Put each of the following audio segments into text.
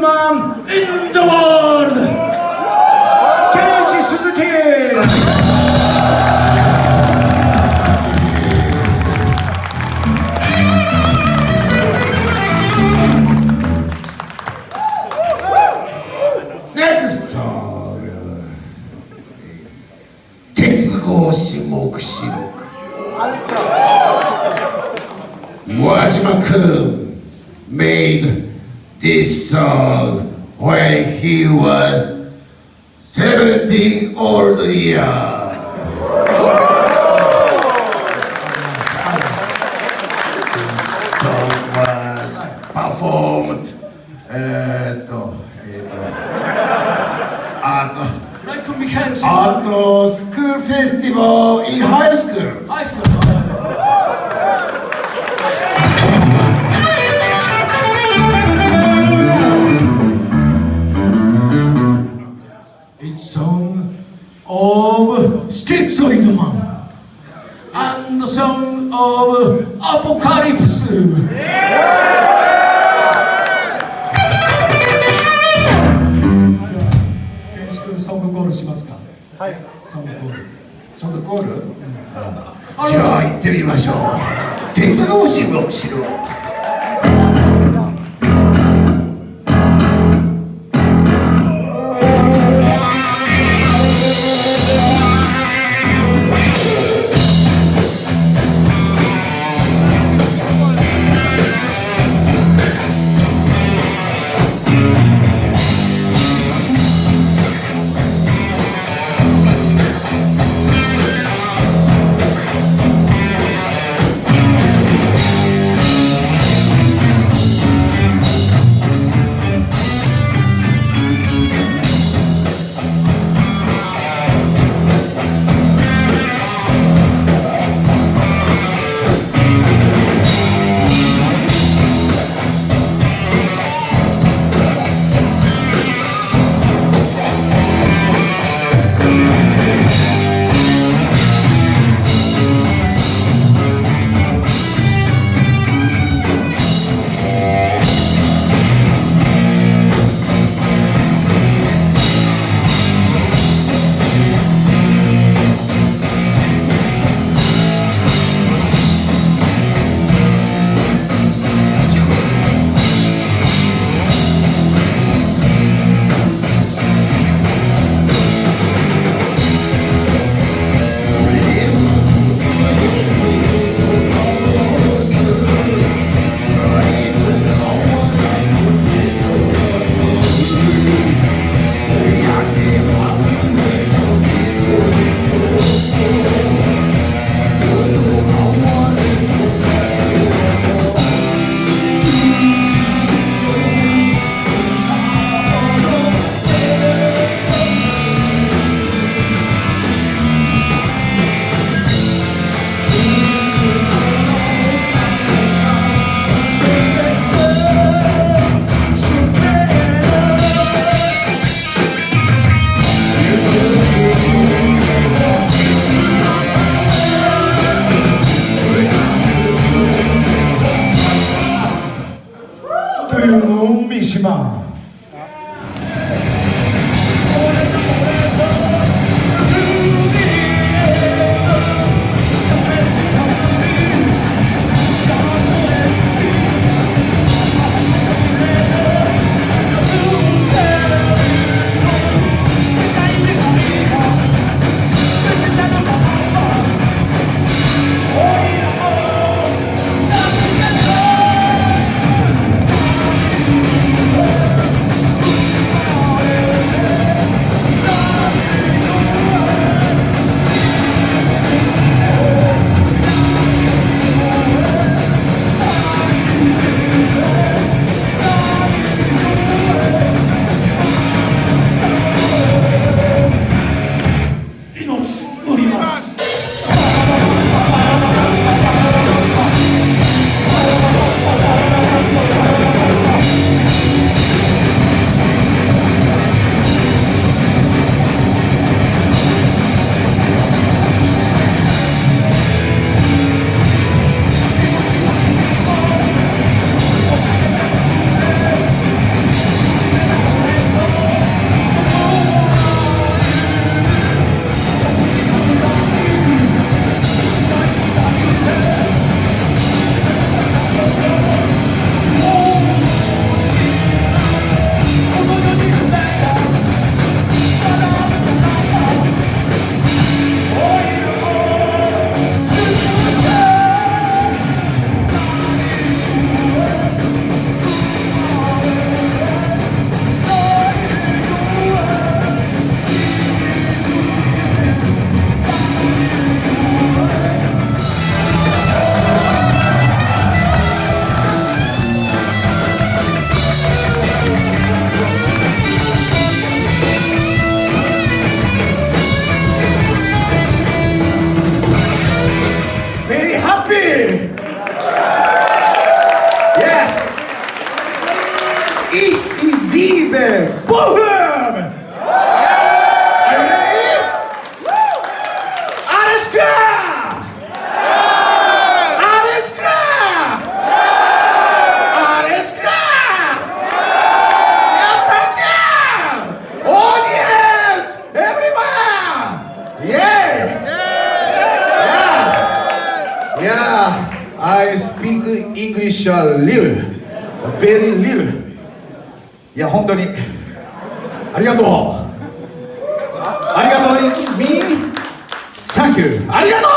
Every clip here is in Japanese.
man in the world, Keiichi Suzuki. Next song 鉄格子目視録村島君 made this song when he was 70 old was performed uh, uh, at at school festival in high school. High school. コールしますか？はい。ソングコール。ソングコール、じゃあ行ってみましょう。鉄格子のを Eu não me Shema. ありがとう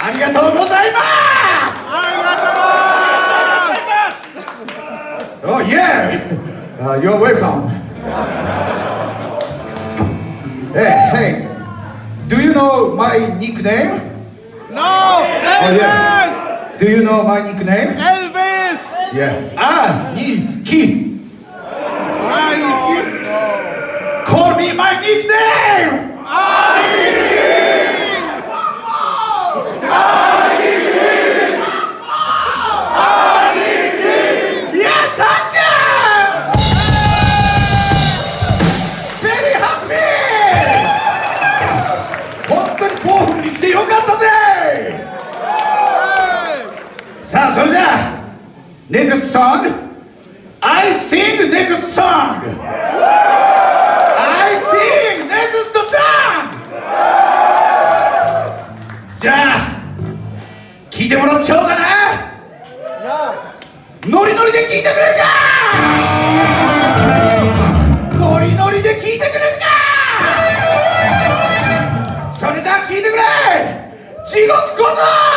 ありがとうございますありがとうございます Oh yeah! Uh, you're welcome. Song? I sing next song. I sing next song. じゃあ聞いてもらっちゃおうかなノリノリで聞いてくれるかノリノリで聞いてくれるかそれじゃあ聞いてくれ地獄小僧